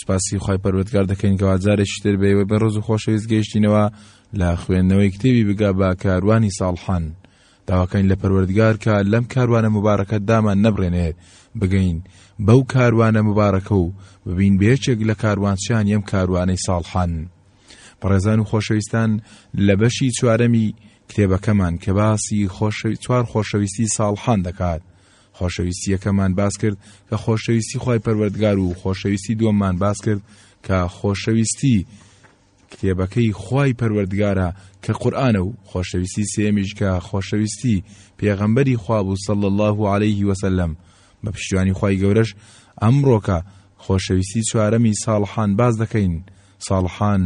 سوپاسی خوای پەروەردگار دەکەین کەوا جارێکی تر بە هیوای بەڕێز و خۆشەویست گەیشتینەوە لە خوێندنەوەی کتێبی بگا بە کاروانی ساڵحان داواکەین لە پەروەردگار کە لەم کاروانە مبارەکە دامان نەبڕێنێت بگەین بەو کاروانە مبارەکە و ببین بێچێک لە کاروانچیان یەم کاروانەی ساڵحان بەڕێزان و خۆشەویستان لە بەشی چوارەمی کتێبەکەمان کە باسی چوار خۆشەویستی ساڵحان دەکات خۆشەویستی یەکەممان باس کرد کە خۆشەویستی خوای پەروەردگار و خۆشەویستی دووەممان باس کرد کە خۆشەویستی کتێبەکەی خوای پەروەردگارە کە قورآانە و خۆشەویستی سێمیش کە خۆشەویستی پێغەمبەری خواب و سەڵ الله و عليه وسلم بە پشتیوانی خی گەورەش ئەمڕۆکە خۆشەویستی چوارەمی ساڵحان باز دەکەین ساڵحان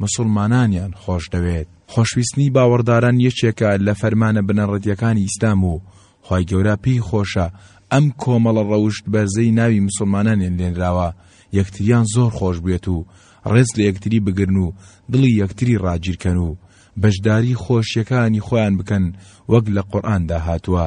موسڵمانانیان خۆش دەوێت. خۆشویستنی باوەڕداران یەکێکە لە فەرمانە بنەڕەتیەکانی ئیسلام و خوای گەورە پێی خۆشە ئەم کۆمەڵە ڕەوشت بەرزەی ناوی موسڵمانانیان لێنراوە یەکتریان زۆر خۆش بوێت و ڕێز لە یەکتری بگرن و دڵی یەکتری ڕاگیرکەن و بەشداری خۆشیەکانی خۆیان بکەن وەک لە قورئاندا هاتووە.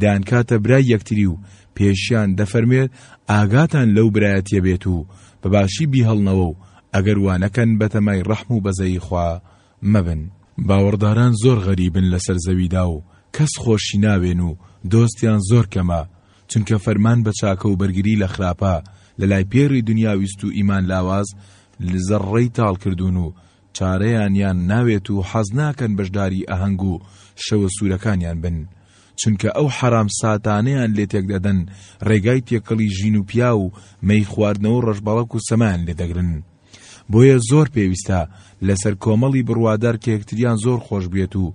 دەیانکاتە برای یەکتری و پێشیان دەفەرموێت ئاگاتان لەو برایەتیە بێت و بە باشی بیهەڵنەوە و ئەگەر وا نەکەن بەتەمای ڕەحم و بەزەیی خوا مەبن. باوەڕداران زۆر غەریبن لەسەر زەویدا و کەس خۆشی ناوێن و دۆستیان زۆر کەمە، چونکە فەرمان بە چاکە و بەرگری لە خراپە لەلای پێری دنیاویست و ئیمان لاواز زەڕڕەی تاڵ کردوون و چارەیانیان ناوێت و حەز ناکەن بەشداری ئاهەنگ و شەوە سوورەکانیان بن، چونکە ئەو حەرام ساتانەیان لێ تێک دەدەن، ڕێگای تێکەڵی ژین و پیاو و مەی خواردنەوە و ڕەشبەڵەک و سەمایان لێ دەگرن. بۆیە زۆر پێویستە لەسەر کۆمەڵی بڕوادار کە یەکتریان زۆر خۆش بوێت و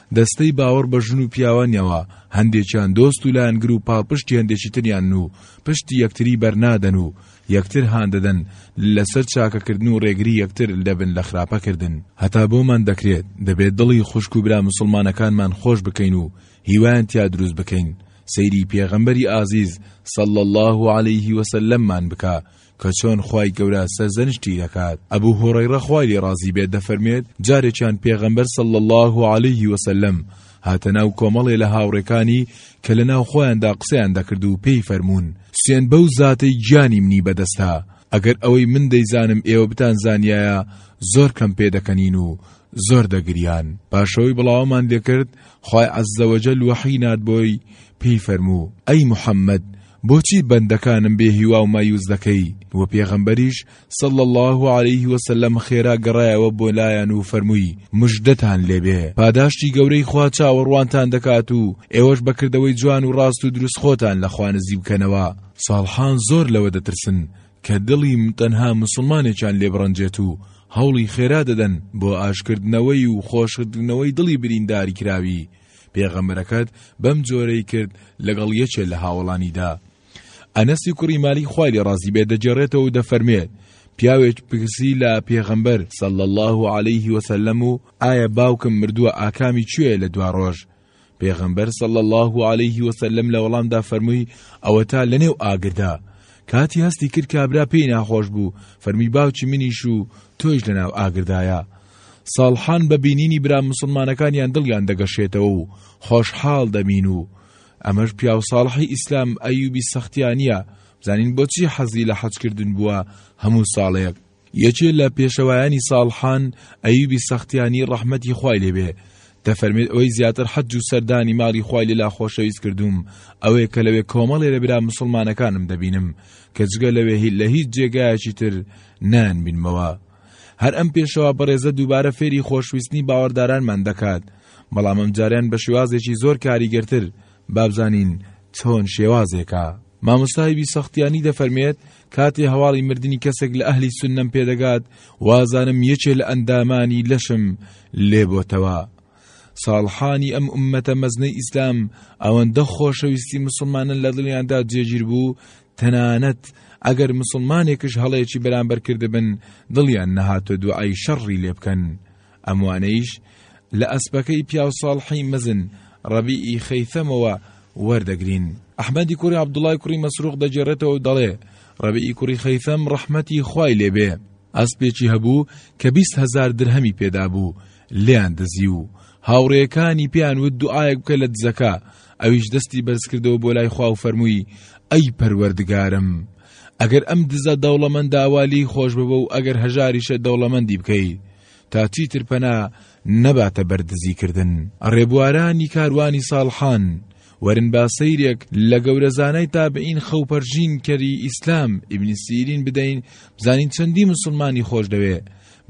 دەستەی باوەڕ بە ژن و پیاوان یەوە، هەندێکیان دۆست و لایەنگر و پاڵپشتی هەندێکی تریانن و پشتی یەکتری بەرنادەن و یەکتر هاندەدەن لەسەر چاکەکردن و ڕێگری یەکتر دەبن لە خراپەکردن. هەتا بۆمان دەکرێت دەبێت دڵی خوشک و برا موسڵمانەکانمان خۆش بکەین و هیوایان تیا دروست بکەین، سەیری پێغەمبەری ئازیز صلی اللە علیه وسلممان بکە کە چۆن خوای گەورە سەرزەنشتی دەکات، ئەبو هوڕەیڕە خوای لێ ڕازی بێت دەفەرموێت، جارێکیان پێغەمبەر صلی اللە علیه وسلم هاتە ناو کۆمەڵێ لە هاوڕێکانی کە لە ناو خۆیاندا قسەیان دەکرد و پێی فەرموون، سوێند بەو زاتەی گیانی منی بەدەستە ئەگەر ئەوەی من دەیزانم ئێوە بتانزانیایە زۆر کەم پێ دەکەنین و زۆر دەگریان، پاشەوەی بڵاوەمان لێکرد خوای عز وجل وەحی نارد بۆی پێی فەرموو، ئەی محمد، بۆچی بەندەکانم بێ هیوا و مایوس دەکەی؟ وە پێغەمبەریش، صلی اللە علیە وسلم، خێرا گەڕایەوە بۆ لایان و فەرمووی، مژدەتان لێ بێ، پاداشتی گەورەی خوا چاوەڕوانتان دەکات و ئێوەش بە کردەوەی جوان و ڕاست و دروست خۆتان لە خوا نزیک بکەنەوە. ساڵحان زۆر لەوە دەترسن کە دڵی تەنها موسڵمانێکیان لێ بڕەنجێت و هەوڵی خێرا دەدەن بۆ ئاشکردنەوەی و خۆشکردنەوەی دڵی برینداری کراوی، پێغەمبەرەکەت بەم جۆرەی کرد لەگەڵ یەکێ لە هاوەڵانیدا ئەنەسی کوڕی مالی خوای لێ ڕازی بێ دەجێڕێتەوە دەفەرمێت پیاوێک پرسی لە پێغەمبەر صلى الله عليه وسلم و ئایا باوکم مردووە ئاکامی کوێ لە دوا ڕۆژ پێغەمبەر صلى الله عليه وسلم لە وەڵامدا فەرمووی ئەوە تا لەنێو ئاگردا کاتی هەستی کرد کابرا پێی ناخۆش بوو فەرمی باوکی منیش و تۆیش لەناو ئاگردایە ساڵحان بە بینینی برا مسوڵمانەکانیان دڵیان دەگەشێتەوە و خۆشحاڵ دەبین و ئەمەش پیاو ساڵحی ئیسلام ئەیوبی سەختیانە بزانین بۆچی حەزی لە حەجکردن بووە هەموو ساڵێک یەکێ لە پێشەوایانی ساڵحان ئەیوبی سەختیانی ڕەحمەتی خوای لێبێ دەفەرمێت ئەوەی زیاتر حەج و سەردانی ماڵی خوای لەلا خۆشەویست کردووم ئەوێ کە لەوێ کۆمەڵێ لە برا مسلمانەکانم دەبینم کە جگە لەوێ هی لە هیچ جێگایەکی تر نان بینمەوە هەر ئەم پێشەوا بەڕێزە دووبارە فێری خۆشویستنی باوەڕدارانمان دەکات، بەڵام ئەمجارەیان بە شێوازێکی زۆر کاریگەرتر، با بزانین چۆن شێوازێکە. مامۆستای بی سەختیانی دەفەرمێت، کاتێ هەواڵی مردنی کەسێک لە ئەهلی سوننەم پێدەگات، وازانم یەکێ لە ئەندامانی لەشم لێبۆتەوە. ساڵحانی ئەم ئوممەتە مەزنەی ئیسلام ئەوەندە خۆشەویستی موسڵمانن لە دڵیاندا جێگیر بوو، تەنانەت ئەگەر مسوڵمانێکش هەڵەیەکی بەرامبەر کردبن دڵیان نەهاتوە دوعای شەڕڕی لێ بکەن ئەموانەیش لە ئەسپەکەی پیاو ساڵحی مەزن ڕەبی ئی خەیثەمەوە وەردەگرین ئەحمەدی کوڕی عەبدوڵای کوڕی مەسروق دەگێڕێتەوە و دەڵێ ڕەبی ئی کوڕی خەیثەم ڕەحمەتی خوای لێبێ ئەسپێکی هەبوو کە بیست هەزار درهەمی پێدابوو لێیان دزی و هاوڕێیەکانی پێیان وت دوعایەک بکە لە دزەکە ئەویش دەستی بەرزکردەوە بۆ لای خوا و فەرمووی ئەی پەروەردگارم ئەگەر ئەم دزە دەوڵەمەنداوا لی خۆش ببە و ئەگەر هەژاریشە دەوڵەمەندی بکەی تا چیتر پەنا نەباتە بەردزی کردن ڕێبوارانی کاروانی ساڵحان وەرن با سەیرێک لە گەورە زانای تابعین خەوپەرژین کەری ئیسلام ئیبنی سیرین بدەین بزانین چەندی مسلمانی خۆش دەوێ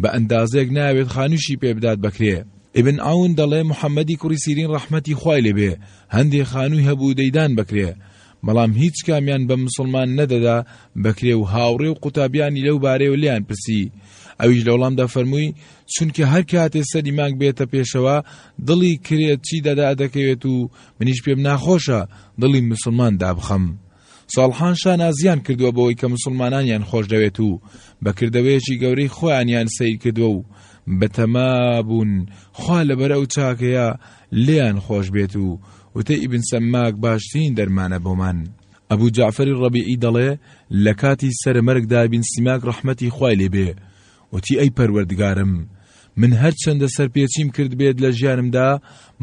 بە ئەندازەیەک نایەوێت خانوویشی پێ بدات بەکرێ. ئیبن عەون دەڵێ محەممەدی کوڕی سیرین ڕەحمەتی خوای لێ بێ هەندێ خانووی هەبوو دەیدان بەکرێ، بەڵام هیچ کامیان بە موسڵمان نەدەدا بەکرێ و هاوڕێ و قوتابیانی لەو بارەیەوە لێیان پرسی، ئەویش لە وەڵامدا فەرمووی، چونکە هەر کاتێ سەری مانگ بێتە پێشەوە دڵی کرێ چی دەدا دەکەوێت و منیش پێم ناخۆشە دڵی موسڵمان دابخەم. ساڵحان شانازیان کردووە بەوەی کە موسڵمانانیان خۆشدەوێت و بە کردەوەیەکی گەورەی خۆیانیان سەیر کردووە و بەتەما بوون خوا لەبەر ئەو چاکەیە لێیان خۆش بێت و وتەی ئیبن سەماک باشترین دەرمانە بۆمان. ئەبوو جەعفەری ڕەبیعی دەڵێ لە کاتی سەرمەرگدا ئیبن سیماک ڕەحمەتی خوای لێ بێ وتی، ئەی پەروەردگارم، من هەرچەندە سەرپێچیم کردبێت لە ژیانمدا،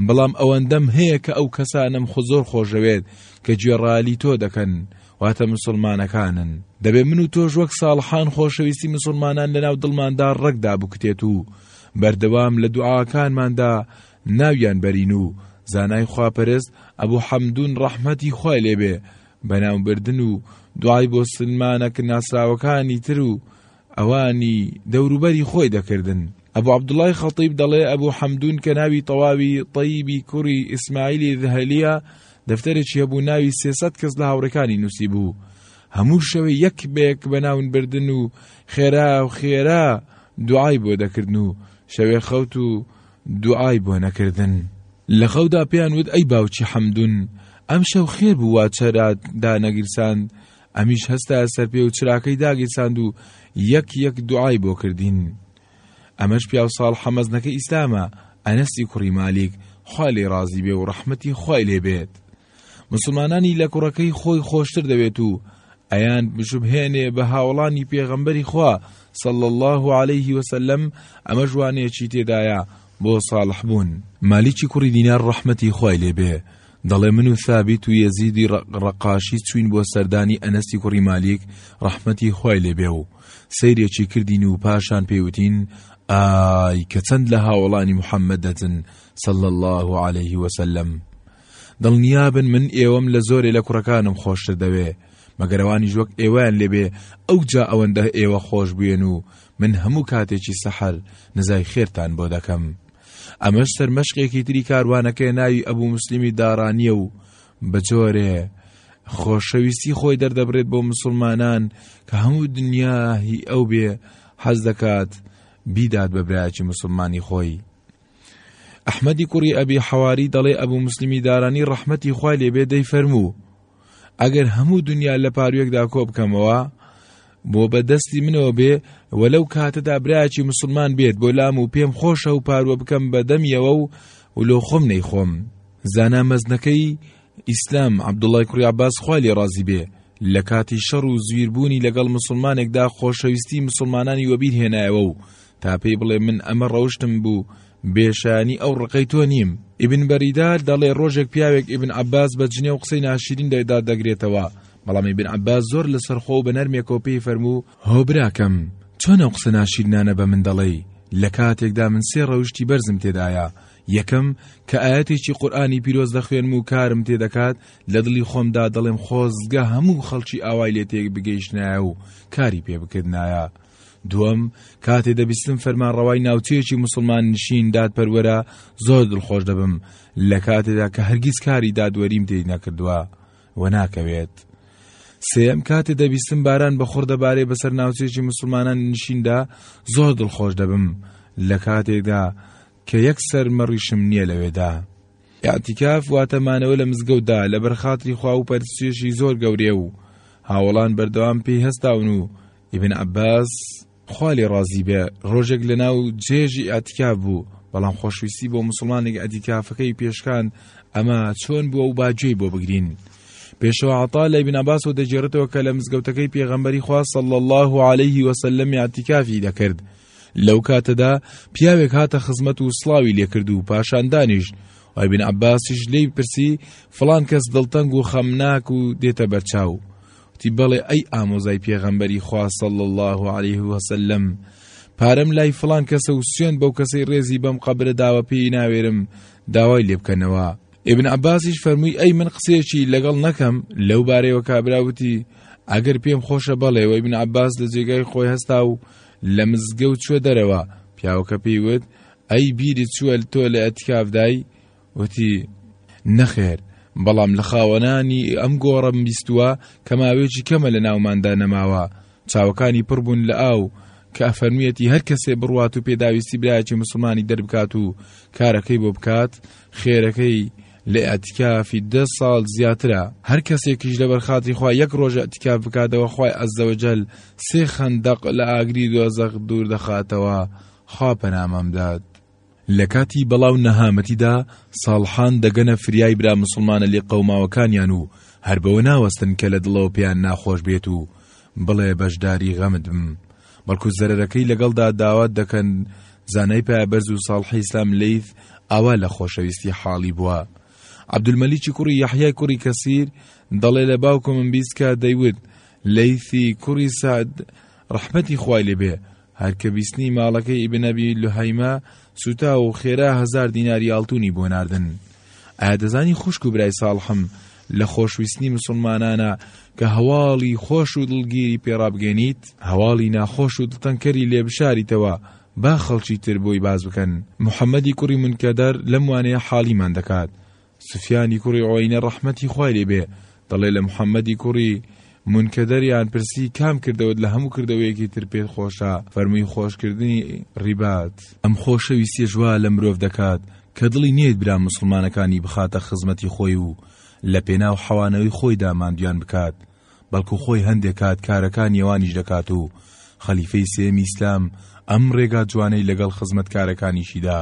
بەڵام ئەوەندەم هەیە کە ئەو کەسانەم زۆر خۆشدەوێت کە گوێڕایەلی تۆ دەکەن، واتە مسوڵمانەکانن، دەبێت من و تۆش وەک ساڵحان خۆشەویستی مسوڵمانان لەناو دڵماندا ڕەگ دابکوتێت و بەردەوام لە دوعاکانماندا ناویان بەرین و زانای خواپەرست ئەبو حەمدون ڕەحمەتی خوای لێبێ بەناوبردن و دوعای بۆ سلمانەک ناسراوەکانی تر و ئەوانی دەوروبەری خۆی دەکردن. ئەبو عەبدوڵڵای خەتیب دەڵێ ئەبو حەمدوون کە ناوی تەواوی تەیبی کوڕی ئیسماعیلی ذهلیە دەفتەرێکی هەبوو ناوی سێ سەد کەس لە هاوڕێکانی نووسیبوو هەموو شەوێ یەک بە یەک بە ناون بردن و خێرا و خێرا دوعای بۆ دەکردن و شەوێ خەوت و دوعای بۆ نەکردن لە خەودا پێیان وت ئەی باوکی حەمدون ئەم شەو خێر بوو وا چەرات دانەگیرساند ئەمیش هەستایە سەر پێ و چراکەی داگیرساند و یەک یەک دوعای بۆ کردین. ئەمەش پیاو ساڵحە مەزنەکەی ئیسلامە، ئەنەسی کوڕی مالیک خوا لێی ڕازی بێ و ڕەحمەتی خوای لێ بێت. مسوڵمانانی لە کوڕەکەی خۆی خۆشتر دەوێت و ئەیان بشوبهێنێ بە هاوەڵانی پێغەمبەری خوا صلی الله علیه وسلم ئەمە جوانێکی تێدایە بۆ صالح بوون مالیکی کوڕی دینار ڕەحمەتی خوای لێبێ دەڵێ من و ثابیت و یەزیدی ڕەقاشی چوین بۆ سەردانی ئەنەسی کوڕی مالیک ڕەحمەتی خوای لێبێ و سەیرێکی کردین و پاشان پێوتین ئای کە چەند لە هاوڵانی محەممەد دەچن سەل الله عليه وسلم دڵنیابن من ئێوەم لە زۆرێ لە کوڕەکانم خۆشتر دەوێ مەگەرەوانیش وەک ئێوەیان لێبێ ئەو جا ئەوەندە ئێوە خۆش بێن و من هەموو کاتێکی سەحەر نزای خێرتان بۆ دەکەم ئەمەش سەرمەشقێکی تری کاروانەکەیە ناوی ئەبوو مسلمی داڕانیە و بەجۆرێ خۆشەویستی خۆی دەردەبرێت بۆ مسلمانان کە هەموو دنیا هی ئەو بێ حەز دەکات بیدات بە برایەکی مسلمانی خۆی ئەحمەدی کوڕی ئەبی حەواری دەڵێ ئەبوو مسلمی دارانی ڕەحمەتی خوای لێبێ دەی فەرموو ئەگەر هەموو دنیا لە پاروێکدا کۆ بکەمەوە بۆ بەدەستی منەوە بێ و لەو کاتەدا براچی مسلمان بێت بۆ لام و پێم خۆشە و پاروە بکەم بە دەمیەوە و و لۆ خۆم نەیخۆم زانا مەزنەکەی ئیسلام عبدوڵای کوڕی عباس خالی ڕازی بێ لە کاتی شەڕ و زویربوونی لەگەڵ مسلمانێکدا خۆشەویستی مسلمانانی وەبیر هێنایەوە و تا پێی بڵێ من ئەمە ڕەوشتم بوو بێ شایانی ئەو ڕقەی تۆ نیم. ئیبن بەریدار دەڵێ ڕۆژێک پیاوێک ئیبن عەباس بە جنێو و قسەی ناشیرین لێدا دەگرێتەوە، بەڵام ئیبن عەباس زۆر لە سەرخۆ و بە نەرمێکەوە پێی فەرموو، هۆ براکەم چۆن ئەو قسە ناشیرنانە بە من دەڵێی لە کاتێکدا من سێ ڕەوشتی بەرزم تێدایە، یەکەم، کە ئایەتێکی قورئانی پیرۆز دەخوێنم و کارم تێ دەکات لە دڵی خۆمدا دەڵێم خۆزگە هەموو خەڵکی ئاوای لێ تێک بگەیشتایە و کاری پێ بکردایە، دووەم، کاتێ دەبیستم فەرمانڕەوای ناوچەیەکی موسڵمان نشین دادپەروەرە زۆر دڵخۆش دەبم، لە کاتێدا کە هەرگیز کاری دادوەریم تێی نەکردووە و ناکەوێت. سێم کاتێ دەبیستم باران بە خڕ دەبارێ بەسەر ناوچێکی مسلمانان نشیندا زۆر دڵخۆش دەبم لە کاتێکدا کە یەک سەر مەڕیشم نییە لەوێدا. یاعتیکاف واتەمانەوە لە مزگەوتدا لە بەرخاتری خوا و پەرسیێشی زۆر گەورێ و هاوڵان بەردەوام پێی هەستاون و ئیبن عەباس، خوا لێ ڕازی بێ، ڕۆژێک لە ناو جێژی ئیعتیکاف بوو، بەڵام خۆشویستی بۆ موسڵمانێک ئیعتیکافەکەی پێشکاند، ئەمە چۆن بووە و با گوێی بۆ بگرین. پێشەوە عەطا لە ئیبن عەباسەوە دەگێڕێتەوە کە لە مزگەوتەکەی پێغەمبەری خوا صلی الله علیه وسلم ئیعتیکافی دەکرد. لەو کاتەدا پیاوێک هاتە خزمەت و سڵاوی لێکرد و پاشان دانیشت و ئیبن عەباسیش لێی پرسی فڵان کەس دڵتەنگ و خەمناک و دێتە بەرچاو. وتی، بەڵێ ئەی ئامۆزای پێغەمبەری خوا صلی اللە علیە وسلم، پارەم لای فڵان کەسە و سوێند بەو کەسەی ڕێزی بەم قەبرە داوە پێی ناوێرم داوای لێ بکەنەوە. ئیبن عەباسیش فەرمووی ئەی من قسەیەکی لەگەڵ نەکەم لەو بارەیەوە کابرا وتی، ئەگەر پێم خۆشە بەڵێ، وە ئیبن عەباس لە جێگای خۆی هەستا و لە مزگەوت چووە دەرەوە، پیاوەکە پێی وت، ئەی بیرت چووە تۆ لە ئیعتیکافدای؟ وتی، نەخێر، بەڵام لە خاوەنانی ئەم گۆڕەم بیستووە کە ماوەیەکی کەمە لە ناوماندا نەماوە، چاوەکانی پڕ بوون لە ئاو، کە ئەفەرموویەتی هەر کەسێ بڕوات و پێداویستی برایەکی موسڵمانی دەربکات و کارەکەی بۆ بکات، خێرەکەی لە ئیعتیکافی دە ساڵ زیاترە، هەر کەسێکیش لەبەر خاتری خوا یەک ڕۆژ ئیعتیکاف بکاتەوە خوای عەززەوەجەل سێ خەندەق لە ئاگری دۆزەخ دوور دەخاتەوە، خوا پەنامام دات. لە کاتی بەڵا و نەهامەتیدا ساڵحان دەگەنە فریای برا موسڵمانە لێقەوماوەکانیان و هەر بەوە ناوەستن کە لە دڵەوە پێیان ناخۆش بێت و بڵێ بەشداری غەمت بم، بەڵکو زەرەرەکەی لەگەڵدا داوا دەکەن، زانای پایەبەرز و ساڵحی ئیسلام لەیث ئاوا لە خۆشەویستی حاڵی بووە. عەبدولمەلیکی کوڕی یەحیای کوڕی کەسیر دەڵێ لە باوکمم بیست کە دەیوت، لەیثی کوڕی سەعد ڕەحمەتی خوای لێ بێ، هەر کە بیستنی ماڵەکەی ئیبن ئەبی لوهەیمە سووتا و خێرا هەزار دیناری ئاڵتوونی بۆ ناردن. ئایا دەزانی خوشک و برای ساڵحم لە خۆشویستنی مسلمانانە کە هەواڵی خۆش و دڵگیری پێڕابگەێنیت هەواڵی ناخۆش و دڵتەنکەری لێ بشاریتەوە با خەڵکی تر بۆی باز بکەن محەممەدی کوڕی منکەدەر لەم وانەیە حاڵیمان دەکات سوفیانی کوڕی عوەینە ڕەحمەتی خوای لێ بێ دەڵێ لە محمدی کوڕی منکدر یان پرسی کام کردەوەت لە هەموو کردەوەیەکی تر پێت خۆشە فەرمووی خۆشکردنی ڕیبات ئەم خۆشەویستیەش وا لە مرۆڤ دەکات کە دڵی نەیەت برا موسڵمانەکانی بخاتە خزمەتی خۆی و لە پێناو حەوانەوەی خۆیدا ماندویان بکات بەڵکو خۆی هەندێک کات کارەکانی ئەوانیش دەکات و خەلیفەی سێمی ئیسلام ئەم ڕێگا جوانەی لەگەڵ خزمەتکارەکانیشیدا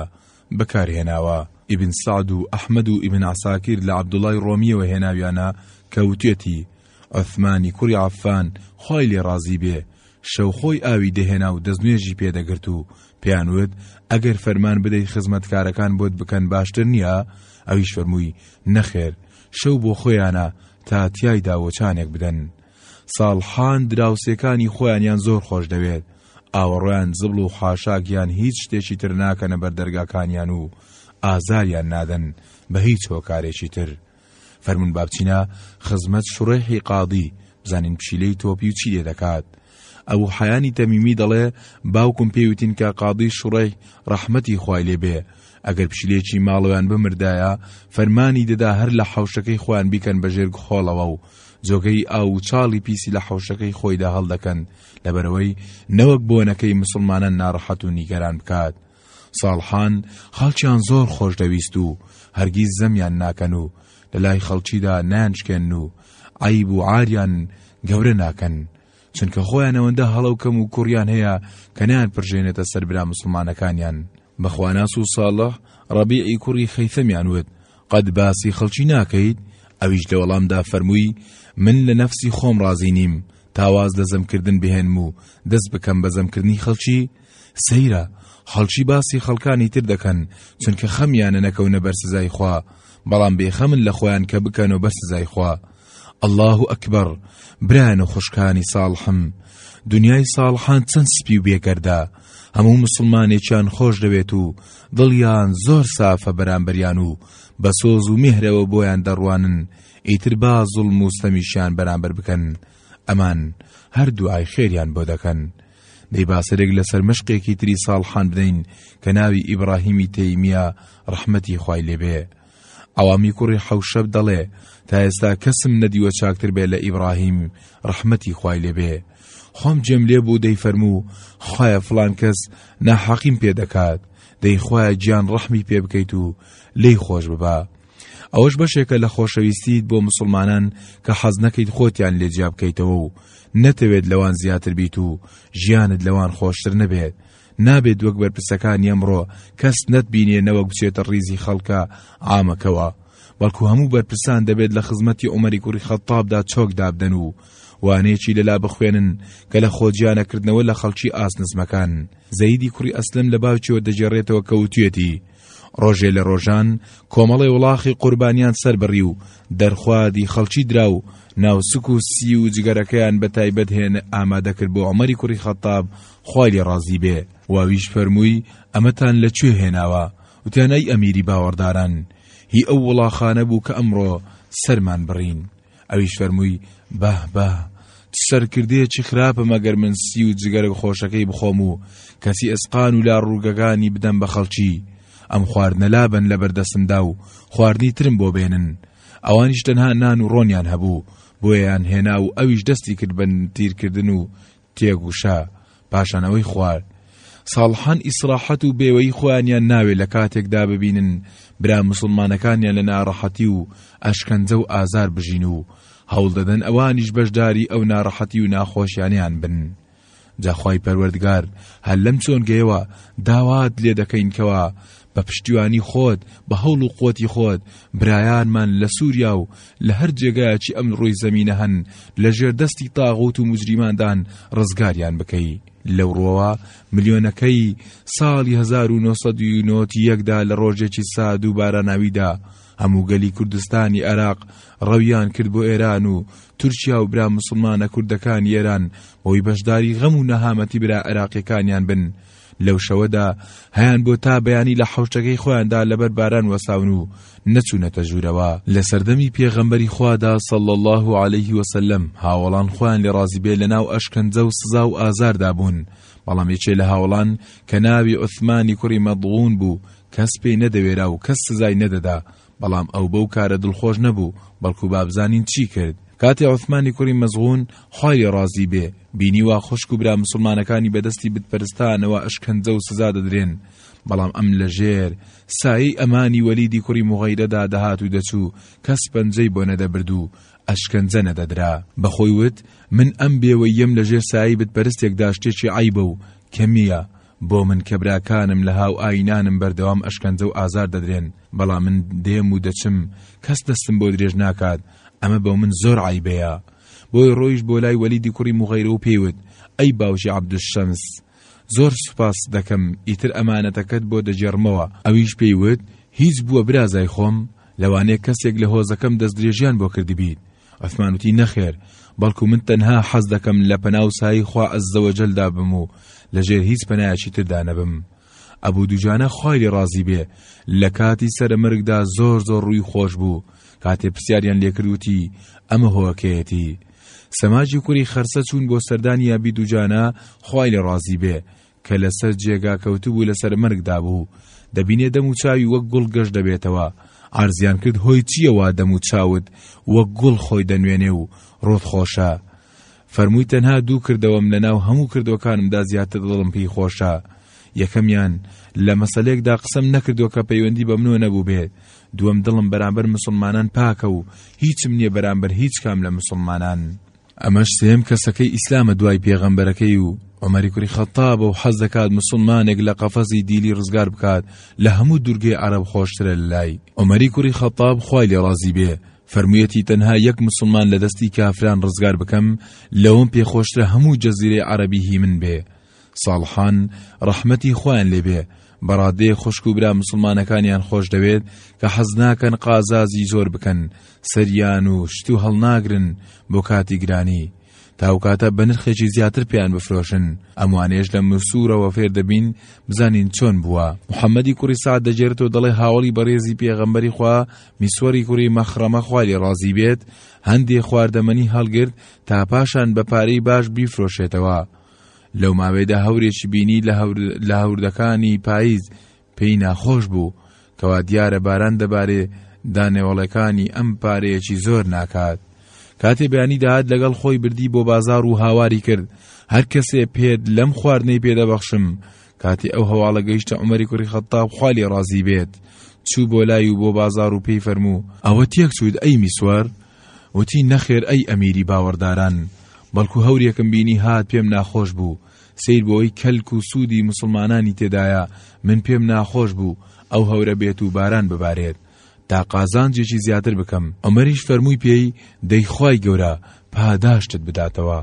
بەکارهێناوە، ئیبن سەعد و ئەحمەد و ئیبن عەساکیر لە عەبدوڵڵای ڕۆمییەوە هێناویانە کە وتوێتی، عوثمانی کوڕی عەففان خوای لێ ڕازی بێ، شەو خۆی ئاوی دەهێنا و دەستنوێژی پێ دەگرت و پێیان وت، ئەگەر فەرمان بدەیت خزمەتکارەکان بۆت بکەن باشتر نییە؟ ئەویش فەرمووی، نەخێر، شەو بۆ خۆیانە تا تیایدا وەچانێک بدەن. ساڵحان دراوسێکانی خۆیانیان زۆر خۆش دەوێت، ئاوەڕۆیان زبڵ و خاشاک یان هیچ شتێکی تر ناکەنە بەر دەرگاکانیان و ئازاریان نادەن بە هیچ هۆکارێکی تر. فەرموون با بچینە خزمەت شوڕەیحی قاضی بزانین پشیلەی تۆپیو چی لێ دەکات. ئەبوو حەیانی تەمیمی دەڵێ باوکم پێی وتین کە قاضی شوڕەیح ڕەحمەتی خوای لێ بێ ئەگەر پشیلێکی ماڵەوەیان بمردایە فەرمانی دەدا هەر لە حەوشەکەی خۆیان بیکەن بەژێر گخۆڵەوە و جۆگەی ئاو و چاڵی پیسی لە حەوشەکەی خۆیدا هەڵدەکەن لەبەرئەوەی نەوەک بۆنەکەی مسوڵمانان ناڕەحەت و نیگەران بکات، ساڵحان خەڵکیان زۆر خۆشدەویست و هەرگیز زەمیان ناکەن و لەلای خەڵکیدا نانشکێن و عەیب و عاریان گەورە ناکەن، چونکە خۆیان ئەوەندە هەڵە و کەم و کوڕیان هەیە کە نایانپرژێنێتە سەر برا مسوڵمانەکانیان. بەخواناس و ساڵح ڕەبیعی کوڕی خەیثەمیان وت، قەت باسی خەڵکی ناکەیت؟ ئەویش لە وەڵامدا فەرمووی، من لە نەفسی خۆم ڕازی نیم، تا واز لە زەمکردن بهێنم و دەست بکەم بە زەمکردنی خەڵکی؟ سەیرە، خەڵکی باسی خەڵکانی تر دەکەن، چونکە خەمیانە نەکەونە بەر سزای خوا، بەڵام بێخەمن لە خۆیان کە بکەنۆ بەر سزای خوا. اللە اکبر برایانو خوشکانی ساڵحم دنیای ساڵحان چەند سپی و بێگەردە هەموو مسلمانێکیان خۆش دەوێت و دڵیان زۆر سافە بەرامبەریان و بە سۆز و مهرەوە بۆیان دەڕوانن ئیتر با زوڵم و ستەمیشیان بەرامبەر بکەن ئەمان هەر دوعای خێریان بۆ دەکەن دەی باسەرێک لەسەر مشقێکی تری ساڵحان بدەین کە ناوی ئیبراهیمی تەیمیە ڕەحمەتی خوای لێبێ عەوامی کوڕی حەوشەب دەڵێ، تا ئێستا کەسم نەدیوە چاکتر بێ لە ئیبڕاهیم ڕەحمەتی خوای لێ بێ، خۆم جێم لێ بوو دەیفەرموو، خوایە فڵان کەس ناحەقیم پێ دەکات، دەی خوایە گیان ڕەحمی پێ بکەیت و لێی خۆش ببە. ئەوەش بەشێکە لە خۆشەویستیت بۆ موسڵمانان کە حەز نەکەیت خۆتیان لێ جیا بکەیتەوە و نەتەوێت لەوان زیاتر بیت و ژیانت لەوان خۆشتر نەبێت، نابێت وەک بەرپرسەکانی ئەمڕۆ کەس نەتبینێ نەوەک بچێتە ڕیزی خەڵکە عامەکەوە بەڵکو هەموو بەرپرسان دەبێت لە خزمەتی عمەری کوڕی خەتابدا چۆک دابدەن و وانەیەکی لەلا بخوێنن کە لە خۆجیانەکردنەوە لە خەڵکی ئاسنزمەکان زەیدی کوڕی ئەسلم لە باوکیەوە دەگێڕێتەوە کەوتوێتی ڕۆژێ لە ڕۆژان کۆمەڵی وڵاخی قوربانیان سەربڕی و دەرخوادی خەڵکی درا و ناوسک و سی و جگەرەکەیان بە تایبەت هێن ئامادەکرد بۆ عمەری کوڕی خەتاب خوای لێ ڕازی بێ واویش فەرمووی ئەمەتان لە کوێ هێناوە وتیان ئەی ئەمیری باوەڕداران هی ئەو وڵاخانە بوو کە ئەمڕۆ سەرمان بڕین ئەویش فەرمووی باه باه چ سەرکردەیە چ خراپە مەگەر من سی و جگەرەک خۆشەکەی بخۆم و کەسی ئەسقان و لا ڕووگەکانی بدەم بە خەڵکی ئەم خواردنە لابەن لە بەردەستمدا و خواردنی ترم بۆ بێنن ئەوانیش تەنها نان و ڕۆنیان هەبوو بۆیان هێنا و ئەویش دەستی کرد بە تیرکردن و تێکوشا، پاشان ئەوەی خوارد. ساڵحان ئیسراحەت و بێوەیی خۆیانیان ناوێ لە کاتێکدا ببینن برا مسوڵمانەکانیان لە ناڕەحەتی و ئەشکەنجە و ئازار بژین و هەوڵ دەدەن ئەوانیش بەشداری ئەو ناڕەحەتی و ناخۆشیانەیان بن. جا خوای پەروەردگار هەر لەم چۆنگەیەوە داوات لێ دەکەین کەوا بە پشتیوانی خۆت، بە هەوڵ و قوتی خۆت، برایانمان لە سوریا و لە هەر جێگایەکی ئەم ڕووی زەمینە هەن لە ژێر دەستی تاغوت و موجریماندان ڕزگاریان بکەی. لەو ڕوەوە ملیۆنەکەی ساڵی هەزار و نۆ سەد و نۆتی یەکدا لە ڕۆژێکی سارد و باراناویدا هەموو گەلی کوردستانی ئەراق ڕەویان کرد بۆ ئێران و تورکیا و برا مسلمانە کوردەکانی ئێران بۆی بەشداری غەم و نەهامەتی برا ئەراقیەکانیان بن لەو شەوەدا هەیان بۆ تا بەیانی لە حەوشەکەی خۆیاندا لەبەر باران وەساون و نەچوونەتە ژوورەوە لە سەردەمی پێغەمبەری خوادا صلی الله علیه وسلم هاوەڵان خۆیان لێ ڕازی بێ لەناو ئەشکەنجە و سزا و ئازاردا بوون بەڵام یەکێ لە هاوڵان کە ناوی عوثمانی کوڕی مەدغون بوو کەس پێی نەدەوێرا و کەس سزای نەدەدا بەڵام ئەو بەو کارە دڵخۆش نەبوو، بەڵکو با بزانین چی کرد، کاتێ عوسمانی کوڕی مەزغون، خوای لێ ڕازی بێ، بینی وا خوشک و برا موسڵمانەکانی بە دەستی بت پەرستانەوە ئەشکەنجە و سزا دەدرێن، بەڵام ئەم لە ژێر سایەی ئەمانی وەلیدی کوڕی موغیرەدا دەهات و دەچوو، کەس پەنجەی بۆ نەدەبرد و ئەشکەنجە نەدەدرا. بە خۆی وت، من ئەم بێوەییەم لە ژێر سایەی بت پەرستێکدا شتێکی عەیبە و کەمییە، بۆ من کە براکانم لە هاوئایینانم بەردەوام ئەشکەنجە و ئازار دەدرێن، بەڵام من دێم و دەچم، کەس دەستم بۆ درێژ ناکات، ئەمە بۆ من زۆر عەیبەیە. بۆی ڕۆیشت بۆ لای وەلیدی کوڕی موغیرە و پێی وت، ئەی باوکی عەبدولشەمس! زۆر سوپاست دەکەم، ئیتر ئەمانەتەکەت بۆ دەگێڕمەوە. ئەویش پێی وت، هیچ بووە برازای خۆم، لەوانەیە کەسێک لە هۆزەکەم دەستدرێژییان بۆ کردبیت. عوسمان وتی، نەخێر، بەڵکو من تەنها حەز دەکەم لە پەناو سایەی خوا عەززەوەجەلدا بم و لە ژێر هیچ پەنایەکی تردا نەبم. ئەبو دوجانە خوای لێ ڕازی بێ لە کاتی سەرە مەرگدا زۆر زۆر ڕووی خۆش بوو، کاتێ پرسیاریان لێ کرد وتی، ئەمە هۆەکەیەتی. سەماجی کوری خەرسە چوون بۆ سەردانی ئەبی دوجانە خوای لێ ڕازی بێ، کە لەسەر جێگا کەوتبوو لەسەر مەرگدا بوو، دەبینێ دەم و چاوی وەک گوڵ گەش دەبێتەوە، عەرزیان کرد هۆی چییە وا دەم و چاوت وەک گوڵ خۆی دەنوێنێ و ڕووت خۆشە؟ فەرمووی تەنها دوو کردەوەم لەناو هەموو کردوەکانمدا زیاتر دڵم پێی خۆشە، یەکەمیان لە مەسەلەیەکدا قسەم نەکردووە کە پەیوەندی بە منەوە نەبووبێ، دووەم دڵم بەرامبەر مسوڵمانان پاکە و هیچم نییە بەرامبەر هیچ کام لە مسوڵمانان. ئەمەش سێم کەسەکەی ئیسلامە دوای پێغەمبەرەکەی و عمری کوری خەتابە و حەز دەکات مسلمانێک لە قەفەزی دیلی ڕزگار بکات لە هەموو دورگەی عەرەب خۆشترە لای عمری کوری خەتاب خوای لێ ڕازی بێ فەرموویەتی تەنها یەک مسلمان لە دەستی کافران ڕزگار بکەم لەوەم پێخۆشترە هەموو جەزیرەی عەرەبی هی من بێ ساڵحان ڕەحمەتی خۆیان لێ بێ بە ڕادەیەک خوشک و برا موسڵمانەکانیان خۆش دەوێت کە حەز ناکەن قازازی زۆر بکەن سەریان و شت و هەڵناگرن بۆ کاتی گرانی تاوکاتە بە نرخێکی زیاتر پێیان بفرۆشن ئەموانێش لە مسوورەوە فێر دەبین بزانین چۆن بووە محەممەدی کوڕی سعد دەجێرت و دەڵێ هاوڵی بەڕێزی پێغەمبەری خوا میسوەری کوڕی مەخڕەمە خواری ڕازی بێت هەندێ خواردەمەنی هەڵگرت تا پاشان بە پارەی باش بیفرۆشێتەوە لەو ماوەیەدا هەورێکی بینی لە هەوردەکانی پاییز پێی ناخۆش بوو کەوا دیارە باران دەبارێ دانێوەڵەکانی ئەم پارەیەکی زۆر ناکات کاتێ بەیانی داهات لەگەڵ خۆی بردی بۆ بازار و هاواری کرد هەر کەسێ پێت لەم خواردنەی پێدەبەخشم کاتی ئەو هەواڵە گەیشتە عمەری کوڕی خەتاب خالی ڕازی بێت چوو بۆ لای و بۆ بازار و پێی فەرموو ئەوە تێک چوود ئەی میسوار وتی، نەخێر ئەی ئەمیری باوەڕداران، بەڵکو هەورێکم بینی هات پێم ناخۆش بوو، سەیر بۆی کەلک و سوودی موسڵمانانی تێدایە، من پێم ناخۆش بوو ئەو هەورە بێت و باران ببارێت، تا قازانجێکی زیاتر بکەم، عومەریش فەرمووی پێی، دەی خوای گەورە پاداشتت بداتەوە.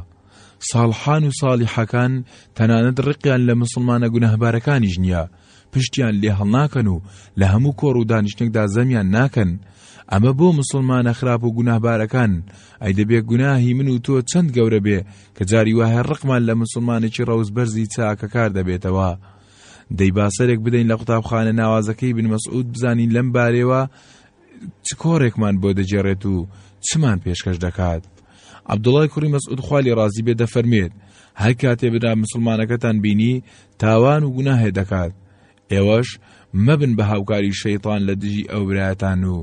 ساڵحان و ساڵیحەکان تەنانەت ڕقیان لە موسڵمانە گوناهبارەکانیش نییە، پشتیان لێ هەڵناکەن و لە هەموو کۆڕ و دانیشتنێکدا زەمیان ناکەن، ئەمە بۆ موسڵمانە خراپ و گوناهبارەکان، ئەی دەبێ گوناهی من و تۆ چەند گەورە بێ کە جاری وایە ڕقمان لە موسڵمانێکی ڕەوز بەرزی چاکەکار دەبێتەوە. دەی با سەرێک بدەین لە قوتابخانە ناوازەکەی بن مەسعود بزانین لەم بارەیەوە چ کۆڕێکمان بۆ دەگێڕێت و چمان پێشکەش دەکات؟ عەبدوڵای کوڕی مەسعود خوا لێ ڕازی بێ دەفەرمێت هەر کاتێ برا مسلمانەکەتان بینی تاوان و گوناهێ دەکات ئێوەش مەبن بە هاوکاری شەیطان لە دژی ئەو برایەتان و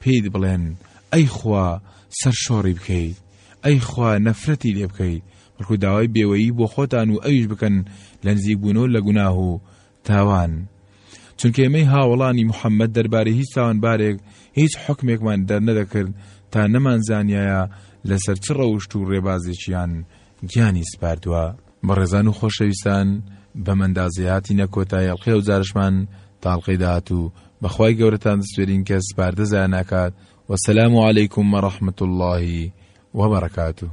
پێیت بڵێن ئەی خوا سەرشۆڕی بکەیت ئەی خوا نەفرەتی لێ بکەیت بەڵکو داوای بێوەیی بۆ خۆتان و ئەویش بکەن لە نزیکبوونەوە لە گوناه و تاوان، چونکە ئێمەی هاوەڵانی محەممەد دەربارەی هیچ تاوانبارێک هیچ حوکمێکمان دەرنەدەکرد تا نەمانزانیایە لەسەر چ ڕەوشت و ڕێبازێکیان گیانی سپاردووە. بەڕێزان و خۆشەویستان بەم ئەندازەیە هاتینە کۆتایی ئەڵقەی ئەوجارەشمان تا ئەڵقەی داهاتوو بەخوای گەورەتان دەسپێرین کەس سپاردە زایە ناکات وەسەلام علیکم وەڕەحمەتوڵڵاهی وەبەڕەکاتوه.